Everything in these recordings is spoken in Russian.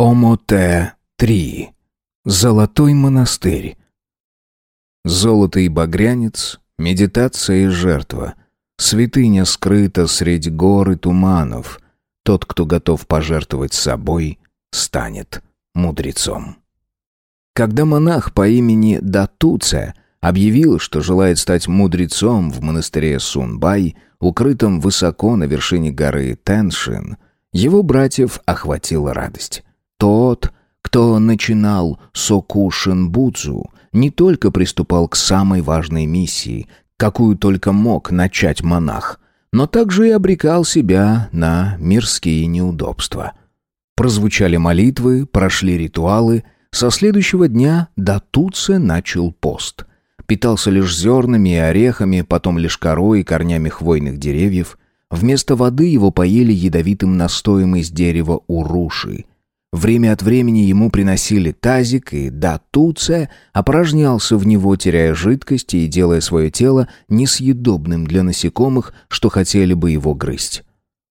Омоте-3. Золотой монастырь. Золото и багрянец, медитация и жертва. Святыня скрыта средь гор и туманов. Тот, кто готов пожертвовать собой, станет мудрецом. Когда монах по имени Датуце объявил, что желает стать мудрецом в монастыре Сунбай, укрытом высоко на вершине горы Теншин, его братьев охватила радость. Тот, кто начинал Соку Шинбудзу, не только приступал к самой важной миссии, какую только мог начать монах, но также и обрекал себя на мирские неудобства. Прозвучали молитвы, прошли ритуалы, со следующего дня Датуце начал пост. Питался лишь зернами и орехами, потом лишь корой и корнями хвойных деревьев. Вместо воды его поели ядовитым настоем из дерева уруши – Время от времени ему приносили тазик, и Датуце опорожнялся в него, теряя жидкости и делая свое тело несъедобным для насекомых, что хотели бы его грызть.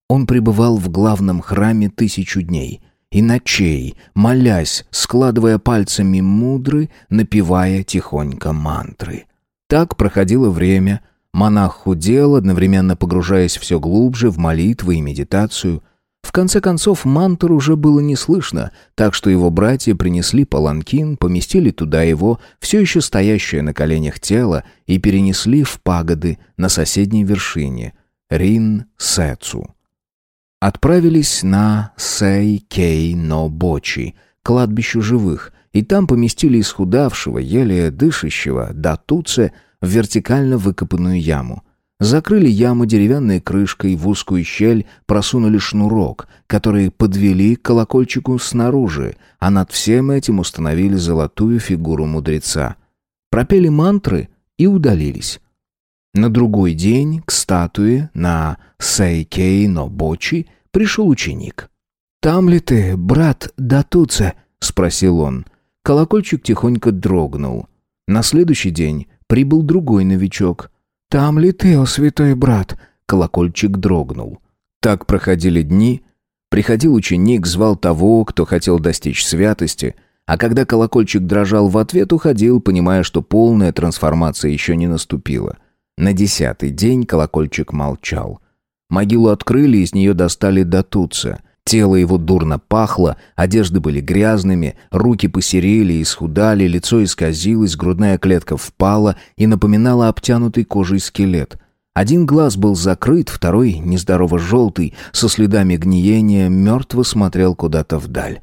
Он пребывал в главном храме тысячу дней и ночей, молясь, складывая пальцами мудры, напевая тихонько мантры. Так проходило время. Монах худел, одновременно погружаясь все глубже в молитвы и медитацию – в конце концов, мантр уже было не слышно, так что его братья принесли паланкин, поместили туда его, все еще стоящее на коленях тело, и перенесли в пагоды на соседней вершине — Рин-Сэцу. Отправились на Сэй-Кей-Но-Бочи, кладбищу живых, и там поместили исхудавшего, еле дышащего Датуце в вертикально выкопанную яму. Закрыли яму деревянной крышкой, в узкую щель просунули шнурок, который подвели к колокольчику снаружи, а над всем этим установили золотую фигуру мудреца. Пропели мантры и удалились. На другой день к статуе на Сейкей-но-Бочи пришел ученик. «Там ли ты, брат Датуце?» — спросил он. Колокольчик тихонько дрогнул. На следующий день прибыл другой новичок — «Там ли ты, о святой брат?» Колокольчик дрогнул. Так проходили дни. Приходил ученик, звал того, кто хотел достичь святости, а когда колокольчик дрожал в ответ, уходил, понимая, что полная трансформация еще не наступила. На десятый день колокольчик молчал. Могилу открыли, из нее достали Датуца. Тело его дурно пахло, одежды были грязными, руки посерели и исхудали, лицо исказилось, грудная клетка впала и напоминала обтянутый кожей скелет. Один глаз был закрыт, второй, нездорово желтый, со следами гниения, мертво смотрел куда-то вдаль.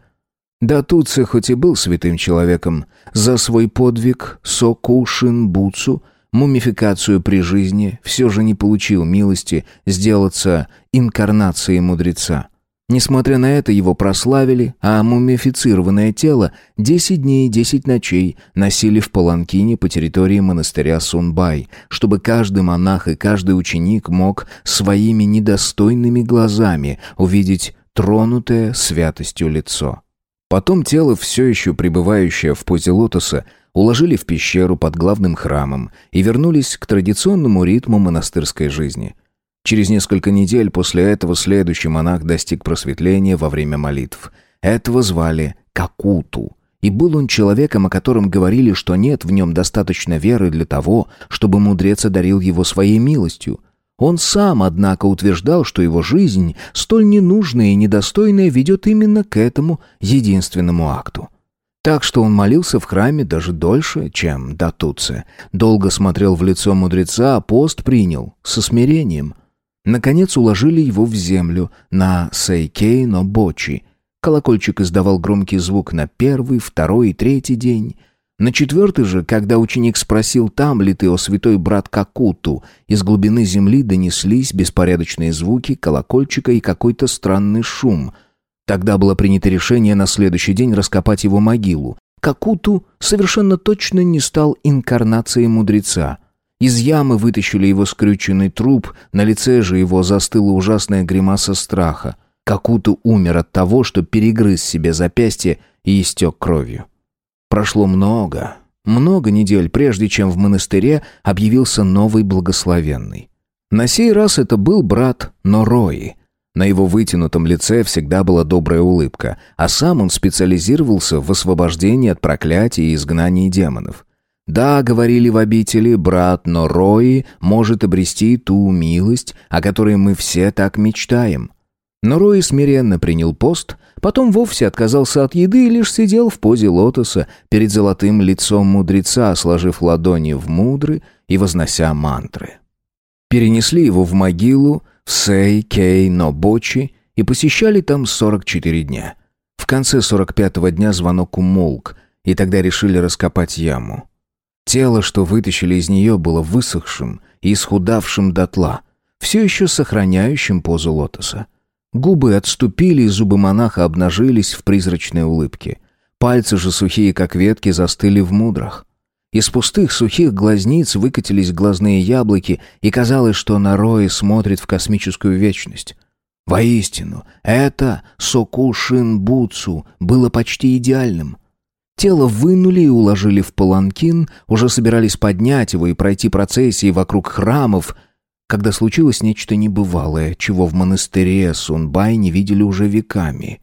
Да Туце хоть и был святым человеком, за свой подвиг Соку Шинбуцу, мумификацию при жизни, все же не получил милости сделаться инкарнацией мудреца. Несмотря на это, его прославили, а мумифицированное тело десять дней и десять ночей носили в паланкине по территории монастыря Сунбай, чтобы каждый монах и каждый ученик мог своими недостойными глазами увидеть тронутое святостью лицо. Потом тело, все еще пребывающее в позе лотоса, уложили в пещеру под главным храмом и вернулись к традиционному ритму монастырской жизни – Через несколько недель после этого следующий монах достиг просветления во время молитв. Этого звали Какуту. И был он человеком, о котором говорили, что нет в нем достаточно веры для того, чтобы мудрец одарил его своей милостью. Он сам, однако, утверждал, что его жизнь, столь ненужная и недостойная, ведет именно к этому единственному акту. Так что он молился в храме даже дольше, чем Датуце. Долго смотрел в лицо мудреца, а пост принял со смирением – Наконец уложили его в землю на Сейкей-но-Бочи. Колокольчик издавал громкий звук на первый, второй и третий день. На четвертый же, когда ученик спросил, там ли ты, о святой брат Какуту, из глубины земли донеслись беспорядочные звуки колокольчика и какой-то странный шум. Тогда было принято решение на следующий день раскопать его могилу. Какуту совершенно точно не стал инкарнацией мудреца — из ямы вытащили его скрюченный труп, на лице же его застыла ужасная гримаса страха. Какуту умер от того, что перегрыз себе запястье и истек кровью. Прошло много, много недель, прежде чем в монастыре объявился новый благословенный. На сей раз это был брат Норои. На его вытянутом лице всегда была добрая улыбка, а сам он специализировался в освобождении от проклятий и изгнании демонов. Да, говорили в обители, брат Норои может обрести ту милость, о которой мы все так мечтаем. Норои смиренно принял пост, потом вовсе отказался от еды и лишь сидел в позе лотоса перед золотым лицом мудреца, сложив ладони в мудры и вознося мантры. Перенесли его в могилу в Сей, Кей, Нобочи и посещали там 44 дня. В конце 45-го дня звонок умолк, и тогда решили раскопать яму. Тело, что вытащили из нее, было высохшим и исхудавшим дотла, все еще сохраняющим позу лотоса. Губы отступили, и зубы монаха обнажились в призрачной улыбке. Пальцы же сухие, как ветки, застыли в мудрах. Из пустых сухих глазниц выкатились глазные яблоки, и казалось, что Нарои смотрит в космическую вечность. Воистину, это Сокушин Буцу было почти идеальным. Тело вынули и уложили в паланкин, уже собирались поднять его и пройти процессии вокруг храмов, когда случилось нечто небывалое, чего в монастыре Сунбай не видели уже веками.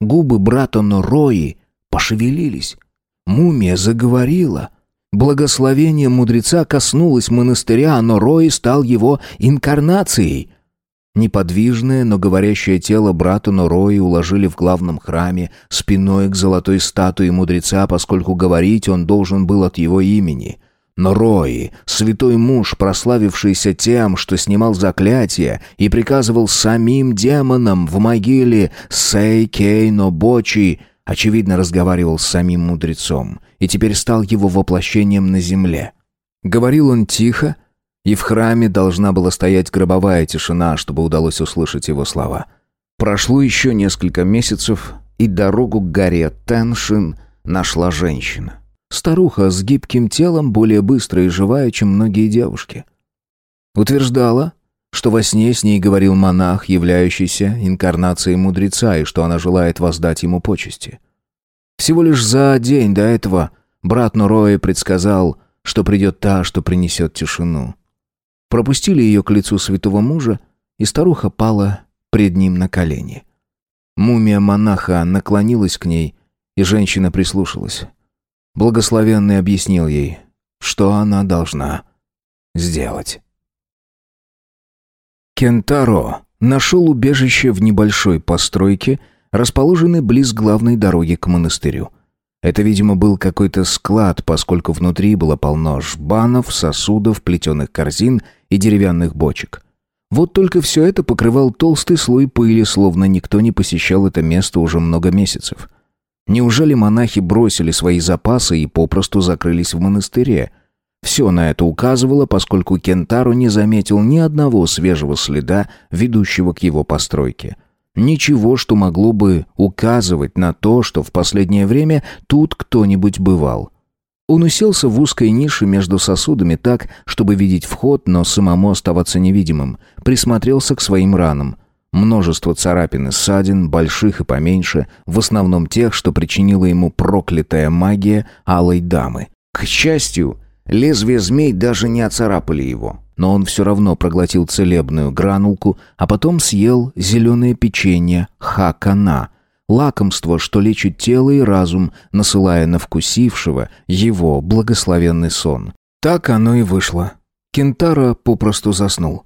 Губы брата Норои пошевелились. Мумия заговорила. Благословение мудреца коснулось монастыря, а Норои стал его инкарнацией. Неподвижное, но говорящее тело брата Норои уложили в главном храме спиной к золотой статуе мудреца, поскольку говорить он должен был от его имени. Норои, святой муж, прославившийся тем, что снимал заклятия и приказывал самим демонам в могиле Сей-Кей-Но-Бочи, очевидно, разговаривал с самим мудрецом и теперь стал его воплощением на земле. Говорил он тихо, и в храме должна была стоять гробовая тишина, чтобы удалось услышать его слова. Прошло еще несколько месяцев, и дорогу к горе Теншин нашла женщина. Старуха с гибким телом, более быстрая и живая, чем многие девушки. Утверждала, что во сне с ней говорил монах, являющийся инкарнацией мудреца, и что она желает воздать ему почести. Всего лишь за день до этого брат Нурои предсказал, что придет та, что принесет тишину. Пропустили ее к лицу святого мужа, и старуха пала пред ним на колени. Мумия монаха наклонилась к ней, и женщина прислушалась. Благословенный объяснил ей, что она должна сделать. Кентаро нашел убежище в небольшой постройке, расположенной близ главной дороги к монастырю. Это, видимо, был какой-то склад, поскольку внутри было полно жбанов, сосудов, плетеных корзин и деревянных бочек. Вот только все это покрывал толстый слой пыли, словно никто не посещал это место уже много месяцев. Неужели монахи бросили свои запасы и попросту закрылись в монастыре? Все на это указывало, поскольку Кентару не заметил ни одного свежего следа, ведущего к его постройке. Ничего, что могло бы указывать на то, что в последнее время тут кто-нибудь бывал. Он уселся в узкой нише между сосудами так, чтобы видеть вход, но самому оставаться невидимым. Присмотрелся к своим ранам. Множество царапин и ссадин, больших и поменьше, в основном тех, что причинила ему проклятая магия алой дамы. К счастью, лезвия змей даже не оцарапали его но он все равно проглотил целебную гранулку, а потом съел зеленое печенье хакана, лакомство, что лечит тело и разум, насылая на вкусившего его благословенный сон. Так оно и вышло. Кентара попросту заснул.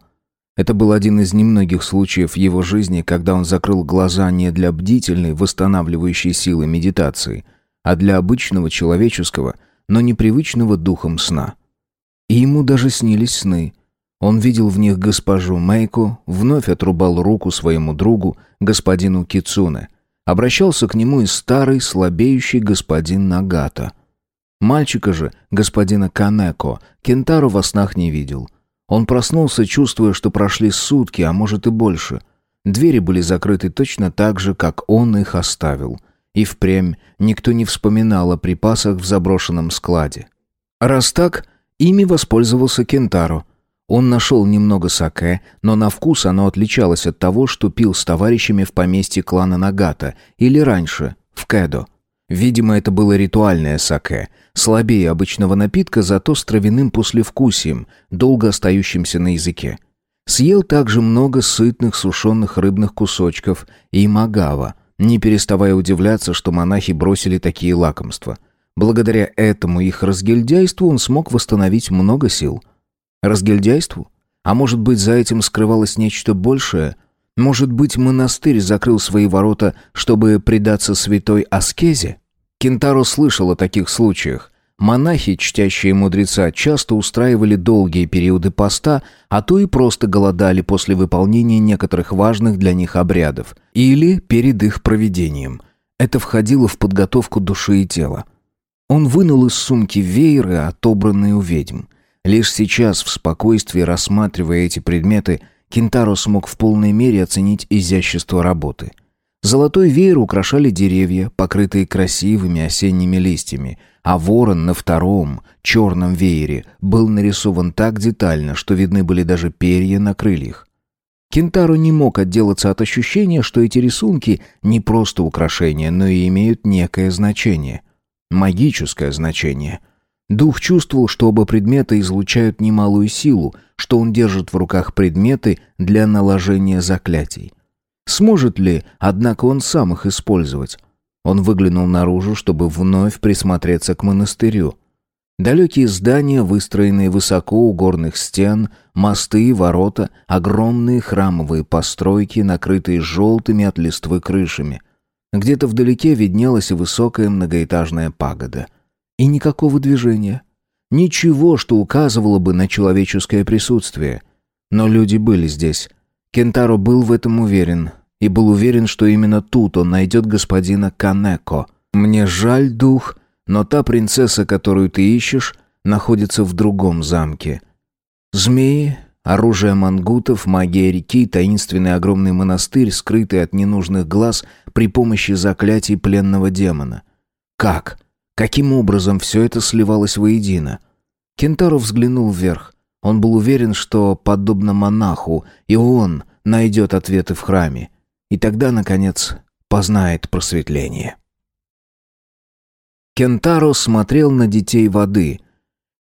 Это был один из немногих случаев в его жизни, когда он закрыл глаза не для бдительной, восстанавливающей силы медитации, а для обычного человеческого, но непривычного духом сна – и ему даже снились сны. Он видел в них госпожу Мэйку, вновь отрубал руку своему другу, господину Кицуне. Обращался к нему и старый, слабеющий господин Нагата. Мальчика же, господина Канеко, Кентару во снах не видел. Он проснулся, чувствуя, что прошли сутки, а может и больше. Двери были закрыты точно так же, как он их оставил. И впрямь никто не вспоминал о припасах в заброшенном складе. Раз так, Ими воспользовался Кентаро. Он нашел немного саке, но на вкус оно отличалось от того, что пил с товарищами в поместье клана Нагата или раньше, в Кэдо. Видимо, это было ритуальное саке, слабее обычного напитка, зато с травяным послевкусием, долго остающимся на языке. Съел также много сытных сушеных рыбных кусочков и магава, не переставая удивляться, что монахи бросили такие лакомства. Благодаря этому их разгильдяйству он смог восстановить много сил. Разгильдяйству? А может быть, за этим скрывалось нечто большее? Может быть, монастырь закрыл свои ворота, чтобы предаться святой аскезе? Кентаро слышал о таких случаях. Монахи, чтящие мудреца, часто устраивали долгие периоды поста, а то и просто голодали после выполнения некоторых важных для них обрядов или перед их проведением. Это входило в подготовку души и тела. Он вынул из сумки вееры, отобранные у ведьм. Лишь сейчас, в спокойствии рассматривая эти предметы, Кентаро смог в полной мере оценить изящество работы. Золотой веер украшали деревья, покрытые красивыми осенними листьями, а ворон на втором, черном веере был нарисован так детально, что видны были даже перья на крыльях. Кентаро не мог отделаться от ощущения, что эти рисунки не просто украшения, но и имеют некое значение. Магическое значение. Дух чувствовал, что оба предмета излучают немалую силу, что он держит в руках предметы для наложения заклятий. Сможет ли, однако, он сам их использовать? Он выглянул наружу, чтобы вновь присмотреться к монастырю. Далекие здания, выстроенные высоко у горных стен, мосты ворота, огромные храмовые постройки, накрытые желтыми от листвы крышами. Где-то вдалеке виднелась высокая многоэтажная пагода. И никакого движения. Ничего, что указывало бы на человеческое присутствие. Но люди были здесь. Кентаро был в этом уверен. И был уверен, что именно тут он найдет господина Канеко. «Мне жаль, дух, но та принцесса, которую ты ищешь, находится в другом замке. Змеи, Оружие мангутов, магия реки, таинственный огромный монастырь, скрытый от ненужных глаз при помощи заклятий пленного демона. Как? Каким образом все это сливалось воедино? Кентаро взглянул вверх. Он был уверен, что, подобно монаху, и он найдет ответы в храме. И тогда, наконец, познает просветление. Кентаро смотрел на детей воды —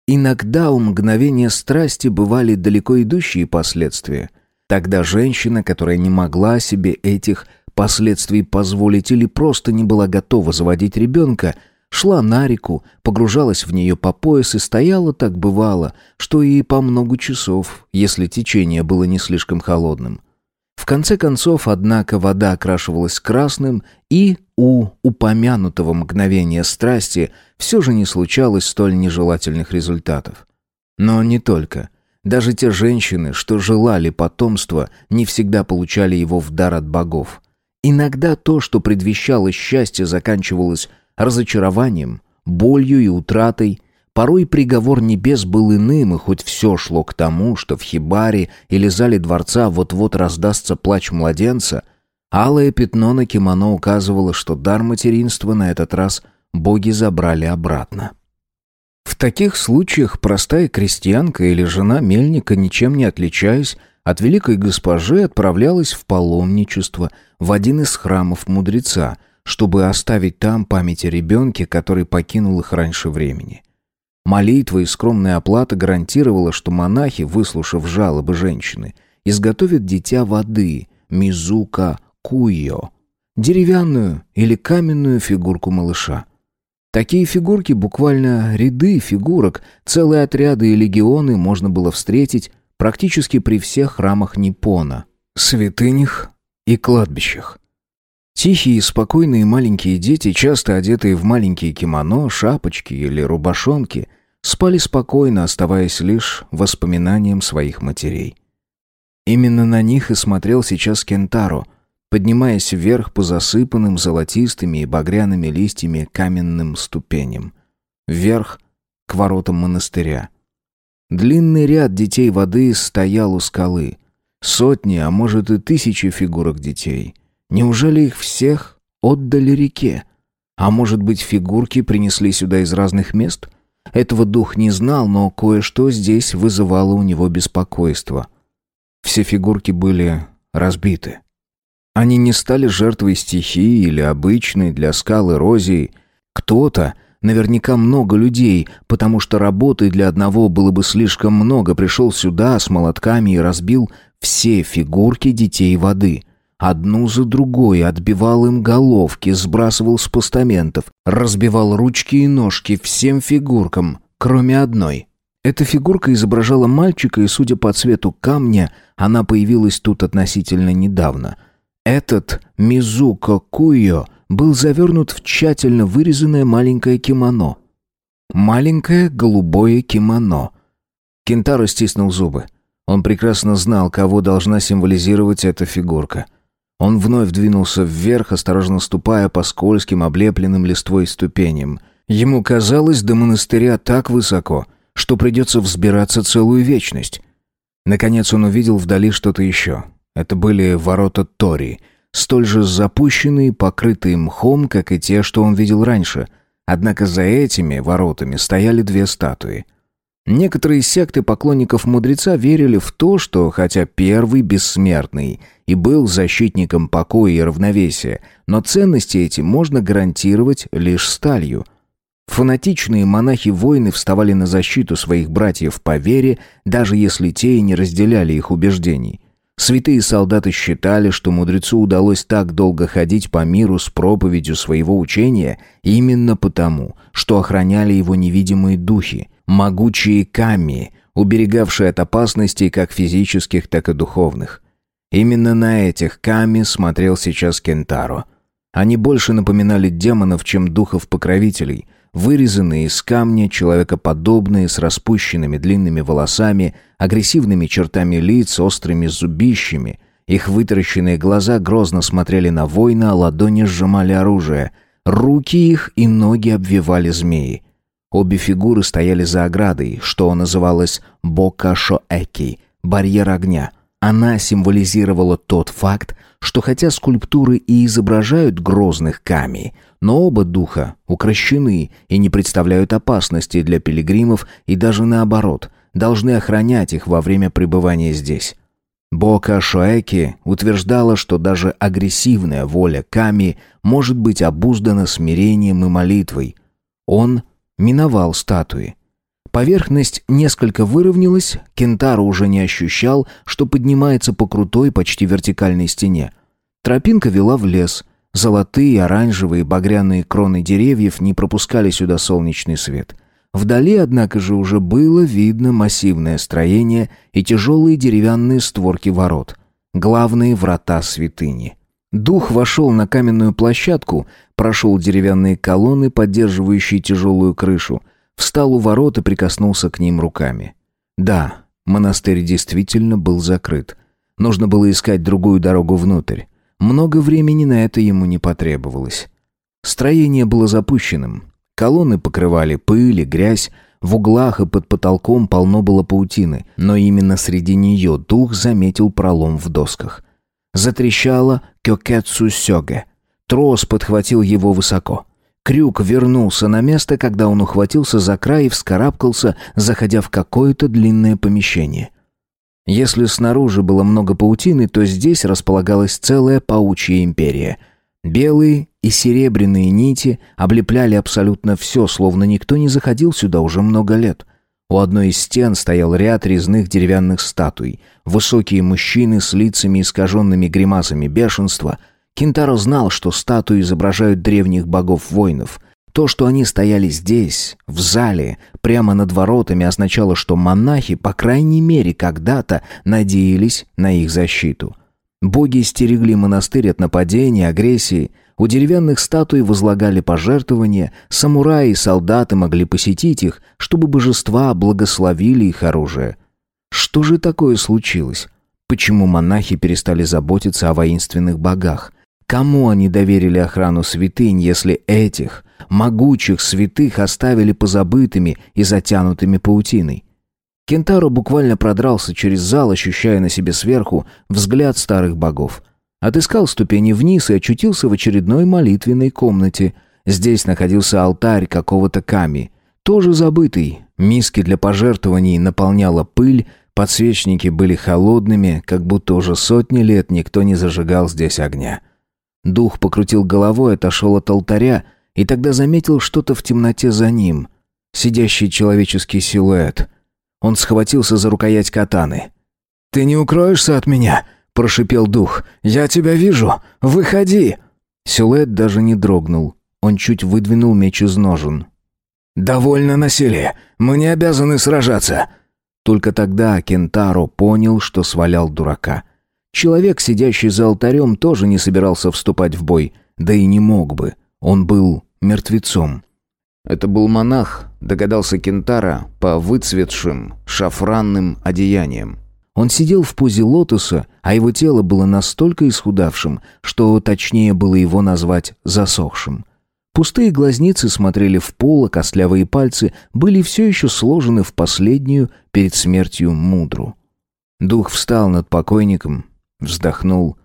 Иногда у мгновения страсти бывали далеко идущие последствия. Тогда женщина, которая не могла себе этих последствий позволить или просто не была готова заводить ребенка, шла на реку, погружалась в нее по пояс и стояла так бывало, что и по много часов, если течение было не слишком холодным. В конце концов, однако, вода окрашивалась красным, и у упомянутого мгновения страсти все же не случалось столь нежелательных результатов. Но не только. Даже те женщины, что желали потомства, не всегда получали его в дар от богов. Иногда то, что предвещало счастье, заканчивалось разочарованием, болью и утратой, Порой приговор небес был иным, и хоть все шло к тому, что в хибаре или зале дворца вот-вот раздастся плач младенца, алое пятно на кимоно указывало, что дар материнства на этот раз боги забрали обратно. В таких случаях простая крестьянка или жена мельника, ничем не отличаясь от великой госпожи, отправлялась в паломничество в один из храмов мудреца, чтобы оставить там память о ребенке, который покинул их раньше времени. Молитва и скромная оплата гарантировала, что монахи, выслушав жалобы женщины, изготовят дитя воды, мизука куйо, деревянную или каменную фигурку малыша. Такие фигурки, буквально ряды фигурок, целые отряды и легионы можно было встретить практически при всех храмах Ниппона, святынях и кладбищах. Тихие спокойные маленькие дети, часто одетые в маленькие кимоно, шапочки или рубашонки, спали спокойно, оставаясь лишь воспоминанием своих матерей. Именно на них и смотрел сейчас Кентаро, поднимаясь вверх по засыпанным золотистыми и багряными листьями каменным ступеням. Вверх к воротам монастыря. Длинный ряд детей воды стоял у скалы. Сотни, а может и тысячи фигурок детей — Неужели их всех отдали реке? А может быть, фигурки принесли сюда из разных мест? Этого дух не знал, но кое-что здесь вызывало у него беспокойство. Все фигурки были разбиты. Они не стали жертвой стихии или обычной для скалы эрозии. Кто-то Наверняка много людей, потому что работы для одного было бы слишком много, пришел сюда с молотками и разбил все фигурки детей воды. Одну за другой отбивал им головки, сбрасывал с постаментов, разбивал ручки и ножки всем фигуркам, кроме одной. Эта фигурка изображала мальчика, и, судя по цвету камня, она появилась тут относительно недавно. Этот Мизуко Куйо был завернут в тщательно вырезанное маленькое кимоно. Маленькое голубое кимоно. Кентаро стиснул зубы. Он прекрасно знал, кого должна символизировать эта фигурка. Он вновь двинулся вверх, осторожно ступая по скользким, облепленным листвой ступеням. Ему казалось до монастыря так высоко, что придется взбираться целую вечность. Наконец он увидел вдали что-то еще. Это были ворота Тори — столь же запущенные, покрытые мхом, как и те, что он видел раньше. Однако за этими воротами стояли две статуи. Некоторые секты поклонников мудреца верили в то, что хотя первый бессмертный и был защитником покоя и равновесия, но ценности эти можно гарантировать лишь сталью. Фанатичные монахи-воины вставали на защиту своих братьев по вере, даже если те и не разделяли их убеждений. Святые солдаты считали, что мудрецу удалось так долго ходить по миру с проповедью своего учения именно потому, что охраняли его невидимые духи, могучие камни, уберегавшие от опасностей как физических, так и духовных. Именно на этих ками смотрел сейчас Кентаро. Они больше напоминали демонов, чем духов-покровителей, вырезанные из камня, человекоподобные, с распущенными длинными волосами, агрессивными чертами лиц, острыми зубищами. Их вытаращенные глаза грозно смотрели на воина, а ладони сжимали оружие. Руки их и ноги обвивали змеи. Обе фигуры стояли за оградой, что называлось «бокашоэки» — барьер огня. Она символизировала тот факт, что хотя скульптуры и изображают грозных камей, но оба духа укращены и не представляют опасности для пилигримов и даже наоборот, должны охранять их во время пребывания здесь. Бока Шоэки утверждала, что даже агрессивная воля Ками может быть обуздана смирением и молитвой. Он миновал статуи. Поверхность несколько выровнялась, Кентаро уже не ощущал, что поднимается по крутой, почти вертикальной стене. Тропинка вела в лес. Золотые, оранжевые, багряные кроны деревьев не пропускали сюда солнечный свет. Вдали, однако же, уже было видно массивное строение и тяжелые деревянные створки ворот. Главные врата святыни. Дух вошел на каменную площадку, прошел деревянные колонны, поддерживающие тяжелую крышу, встал у ворот и прикоснулся к ним руками. Да, монастырь действительно был закрыт. Нужно было искать другую дорогу внутрь. Много времени на это ему не потребовалось. Строение было запущенным. Колонны покрывали пыль и грязь, в углах и под потолком полно было паутины, но именно среди нее дух заметил пролом в досках. Затрещало кёкетсу сёге. Трос подхватил его высоко. Крюк вернулся на место, когда он ухватился за край и вскарабкался, заходя в какое-то длинное помещение. Если снаружи было много паутины, то здесь располагалась целая паучья империя. Белые и серебряные нити облепляли абсолютно все, словно никто не заходил сюда уже много лет. У одной из стен стоял ряд резных деревянных статуй. Высокие мужчины с лицами, искаженными гримасами бешенства. Кентаро знал, что статуи изображают древних богов-воинов. То, что они стояли здесь, в зале, прямо над воротами, означало, что монахи, по крайней мере, когда-то надеялись на их защиту. Боги стерегли монастырь от нападений, агрессии. У деревянных статуй возлагали пожертвования, самураи и солдаты могли посетить их, чтобы божества благословили их оружие. Что же такое случилось? Почему монахи перестали заботиться о воинственных богах? Кому они доверили охрану святынь, если этих, могучих святых, оставили позабытыми и затянутыми паутиной? Кентаро буквально продрался через зал, ощущая на себе сверху взгляд старых богов. Отыскал ступени вниз и очутился в очередной молитвенной комнате. Здесь находился алтарь какого-то ками, тоже забытый. Миски для пожертвований наполняла пыль, подсвечники были холодными, как будто уже сотни лет никто не зажигал здесь огня. Дух покрутил головой, отошел от алтаря. и тогда заметил что-то в темноте за ним. Сидящий человеческий силуэт. Он схватился за рукоять катаны. «Ты не укроешься от меня?» – прошипел дух. «Я тебя вижу! Выходи!» Силуэт даже не дрогнул. Он чуть выдвинул меч из ножен. «Довольно насилия! Мы не обязаны сражаться!» Только тогда Кентаро понял, что свалял дурака. Человек, сидящий за алтарем, тоже не собирался вступать в бой, да и не мог бы. Он был мертвецом. Это был монах, догадался Кентара по выцветшим шафранным одеяниям. Он сидел в позе лотоса, а его тело было настолько исхудавшим, что точнее было его назвать засохшим. Пустые глазницы смотрели в пол, а костлявые пальцы были все еще сложены в последнюю перед смертью мудру. Дух встал над покойником, вздохнул.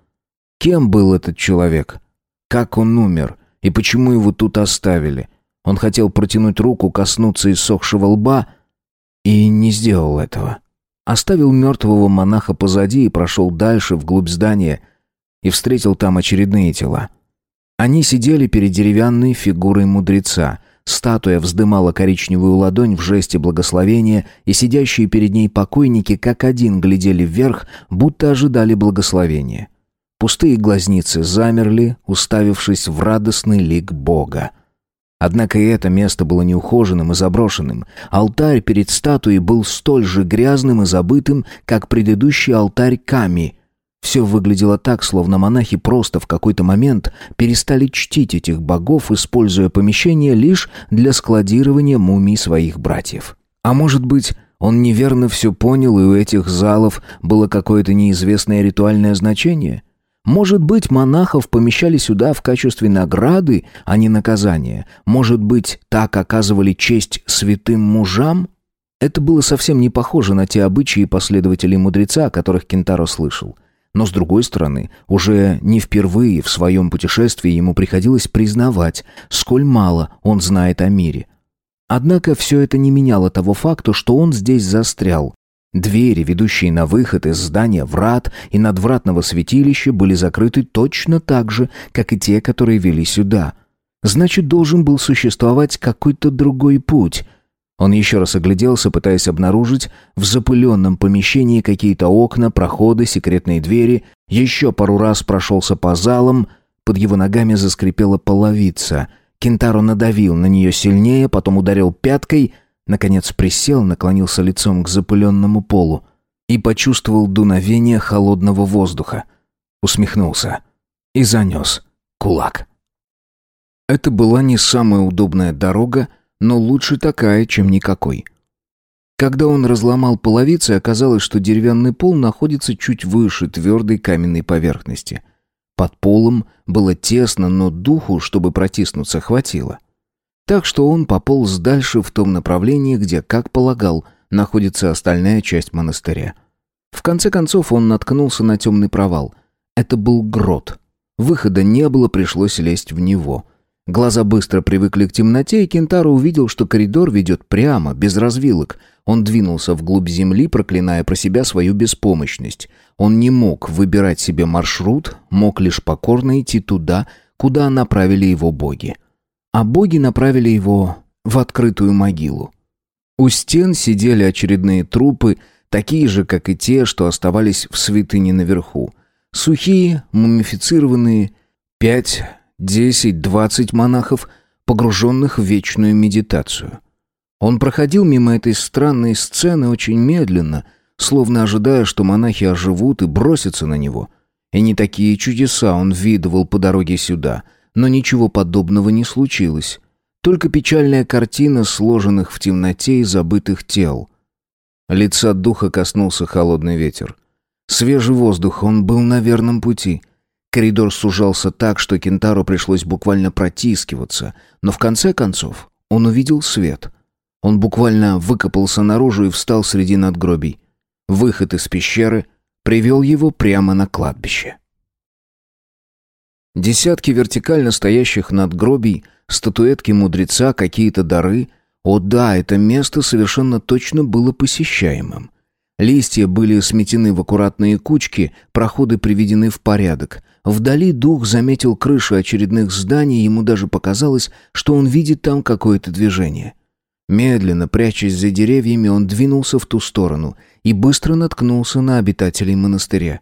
Кем был этот человек? Как он умер? И почему его тут оставили? Он хотел протянуть руку, коснуться иссохшего лба, и не сделал этого. Оставил мертвого монаха позади и прошел дальше, вглубь здания, и встретил там очередные тела. Они сидели перед деревянной фигурой мудреца. Статуя вздымала коричневую ладонь в жесте благословения, и сидящие перед ней покойники как один глядели вверх, будто ожидали благословения. Пустые глазницы замерли, уставившись в радостный лик Бога. Однако и это место было неухоженным и заброшенным. Алтарь перед статуей был столь же грязным и забытым, как предыдущий алтарь Ками, все выглядело так, словно монахи просто в какой-то момент перестали чтить этих богов, используя помещение лишь для складирования мумий своих братьев. А может быть, он неверно все понял, и у этих залов было какое-то неизвестное ритуальное значение? Может быть, монахов помещали сюда в качестве награды, а не наказания? Может быть, так оказывали честь святым мужам? Это было совсем не похоже на те обычаи последователей мудреца, о которых Кентаро слышал. Но с другой стороны, уже не впервые в своем путешествии ему приходилось признавать, сколь мало он знает о мире. Однако все это не меняло того факта, что он здесь застрял. Двери, ведущие на выход из здания врат и надвратного святилища, были закрыты точно так же, как и те, которые вели сюда. Значит, должен был существовать какой-то другой путь — он еще раз огляделся, пытаясь обнаружить в запыленном помещении какие-то окна, проходы, секретные двери. Еще пару раз прошелся по залам. Под его ногами заскрипела половица. Кентаро надавил на нее сильнее, потом ударил пяткой. Наконец присел, наклонился лицом к запыленному полу и почувствовал дуновение холодного воздуха. Усмехнулся и занес кулак. Это была не самая удобная дорога, но лучше такая, чем никакой. Когда он разломал половицы, оказалось, что деревянный пол находится чуть выше твердой каменной поверхности. Под полом было тесно, но духу, чтобы протиснуться, хватило. Так что он пополз дальше в том направлении, где, как полагал, находится остальная часть монастыря. В конце концов он наткнулся на темный провал. Это был грот. Выхода не было, пришлось лезть в него. Глаза быстро привыкли к темноте, и Кентаро увидел, что коридор ведет прямо, без развилок. Он двинулся вглубь земли, проклиная про себя свою беспомощность. Он не мог выбирать себе маршрут, мог лишь покорно идти туда, куда направили его боги. А боги направили его в открытую могилу. У стен сидели очередные трупы, такие же, как и те, что оставались в святыне наверху. Сухие, мумифицированные, пять 10-20 монахов, погруженных в вечную медитацию. Он проходил мимо этой странной сцены очень медленно, словно ожидая, что монахи оживут и бросятся на него. И не такие чудеса он видывал по дороге сюда, но ничего подобного не случилось. Только печальная картина сложенных в темноте и забытых тел. Лица духа коснулся холодный ветер. Свежий воздух, он был на верном пути — Коридор сужался так, что Кентару пришлось буквально протискиваться, но в конце концов он увидел свет. Он буквально выкопался наружу и встал среди надгробий. Выход из пещеры привел его прямо на кладбище. Десятки вертикально стоящих надгробий, статуэтки мудреца, какие-то дары. О да, это место совершенно точно было посещаемым. Листья были сметены в аккуратные кучки, проходы приведены в порядок. Вдали дух заметил крыши очередных зданий, ему даже показалось, что он видит там какое-то движение. Медленно, прячась за деревьями, он двинулся в ту сторону и быстро наткнулся на обитателей монастыря.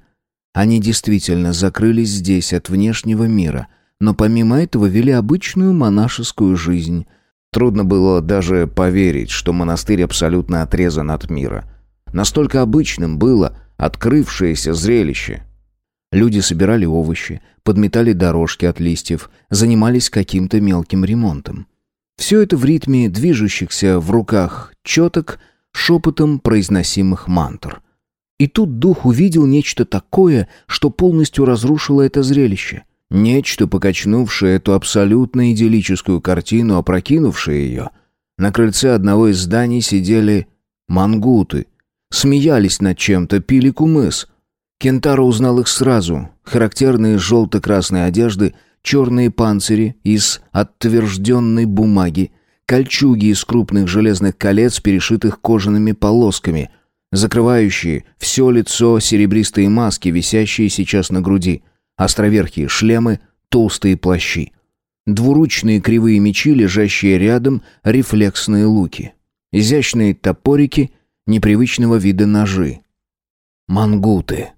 Они действительно закрылись здесь от внешнего мира, но помимо этого вели обычную монашескую жизнь. Трудно было даже поверить, что монастырь абсолютно отрезан от мира. Настолько обычным было открывшееся зрелище. Люди собирали овощи, подметали дорожки от листьев, занимались каким-то мелким ремонтом. Все это в ритме движущихся в руках четок, шепотом произносимых мантр. И тут дух увидел нечто такое, что полностью разрушило это зрелище. Нечто, покачнувшее эту абсолютно идиллическую картину, опрокинувшее ее. На крыльце одного из зданий сидели мангуты. Смеялись над чем-то, пили кумыс — Кентаро узнал их сразу. Характерные желто-красные одежды, черные панцири из оттвержденной бумаги, кольчуги из крупных железных колец, перешитых кожаными полосками, закрывающие все лицо серебристые маски, висящие сейчас на груди, островерхие шлемы, толстые плащи. Двуручные кривые мечи, лежащие рядом, рефлексные луки. Изящные топорики, непривычного вида ножи. Мангуты.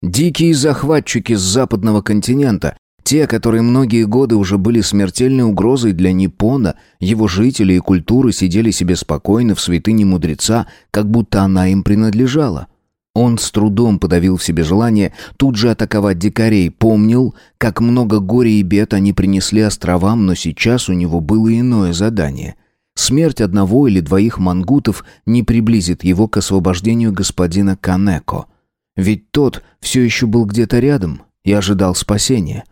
Дикие захватчики с западного континента, те, которые многие годы уже были смертельной угрозой для Ниппона, его жителей и культуры сидели себе спокойно в святыне мудреца, как будто она им принадлежала. Он с трудом подавил в себе желание тут же атаковать дикарей, помнил, как много горя и бед они принесли островам, но сейчас у него было иное задание. Смерть одного или двоих мангутов не приблизит его к освобождению господина Канеко. Ведь тот все еще был где-то рядом и ожидал спасения.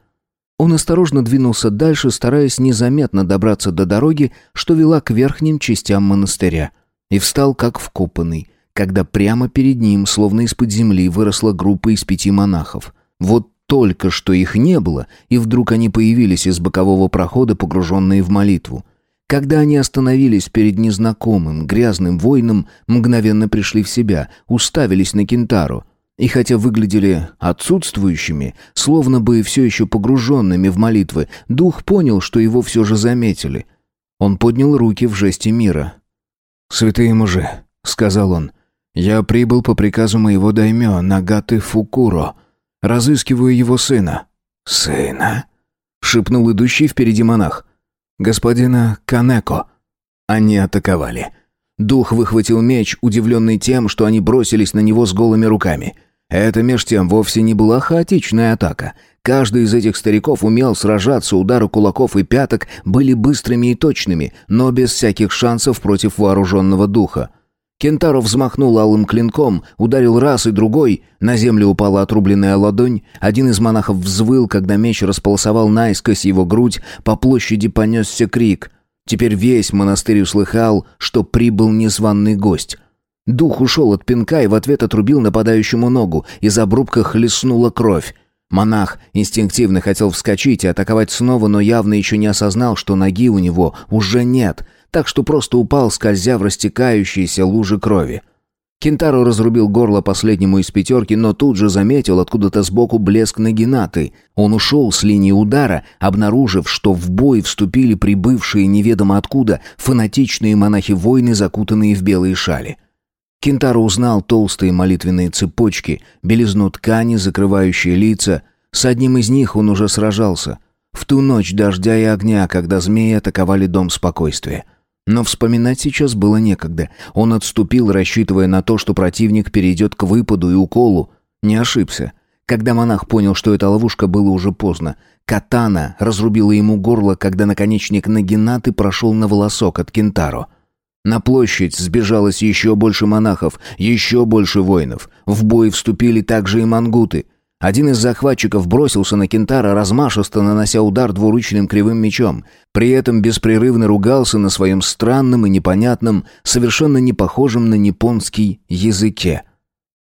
Он осторожно двинулся дальше, стараясь незаметно добраться до дороги, что вела к верхним частям монастыря, и встал как вкопанный, когда прямо перед ним, словно из-под земли, выросла группа из пяти монахов. Вот только что их не было, и вдруг они появились из бокового прохода, погруженные в молитву. Когда они остановились перед незнакомым, грязным воином, мгновенно пришли в себя, уставились на Кентару, и хотя выглядели отсутствующими, словно бы все еще погруженными в молитвы, дух понял, что его все же заметили. Он поднял руки в жесте мира. «Святые мужи», — сказал он, — «я прибыл по приказу моего даймё, Нагаты Фукуро. Разыскиваю его сына». «Сына?» — шепнул идущий впереди монах. «Господина Канеко». Они атаковали. Дух выхватил меч, удивленный тем, что они бросились на него с голыми руками — это меж тем вовсе не была хаотичная атака. Каждый из этих стариков умел сражаться, удары кулаков и пяток были быстрыми и точными, но без всяких шансов против вооруженного духа. Кентаро взмахнул алым клинком, ударил раз и другой, на землю упала отрубленная ладонь, один из монахов взвыл, когда меч располосовал наискось его грудь, по площади понесся крик. Теперь весь монастырь услыхал, что прибыл незваный гость — Дух ушел от пинка и в ответ отрубил нападающему ногу. Из обрубка хлестнула кровь. Монах инстинктивно хотел вскочить и атаковать снова, но явно еще не осознал, что ноги у него уже нет, так что просто упал, скользя в растекающиеся лужи крови. Кентаро разрубил горло последнему из пятерки, но тут же заметил откуда-то сбоку блеск Нагинаты. Он ушел с линии удара, обнаружив, что в бой вступили прибывшие неведомо откуда фанатичные монахи-воины, закутанные в белые шали. Кентаро узнал толстые молитвенные цепочки, белизну ткани, закрывающие лица. С одним из них он уже сражался. В ту ночь дождя и огня, когда змеи атаковали дом спокойствия. Но вспоминать сейчас было некогда. Он отступил, рассчитывая на то, что противник перейдет к выпаду и уколу. Не ошибся. Когда монах понял, что это ловушка, было уже поздно. Катана разрубила ему горло, когда наконечник Нагинаты прошел на волосок от Кентаро. На площадь сбежалось еще больше монахов, еще больше воинов. В бой вступили также и мангуты. Один из захватчиков бросился на кентара, размашисто нанося удар двуручным кривым мечом. При этом беспрерывно ругался на своем странном и непонятном, совершенно не похожем на японский языке.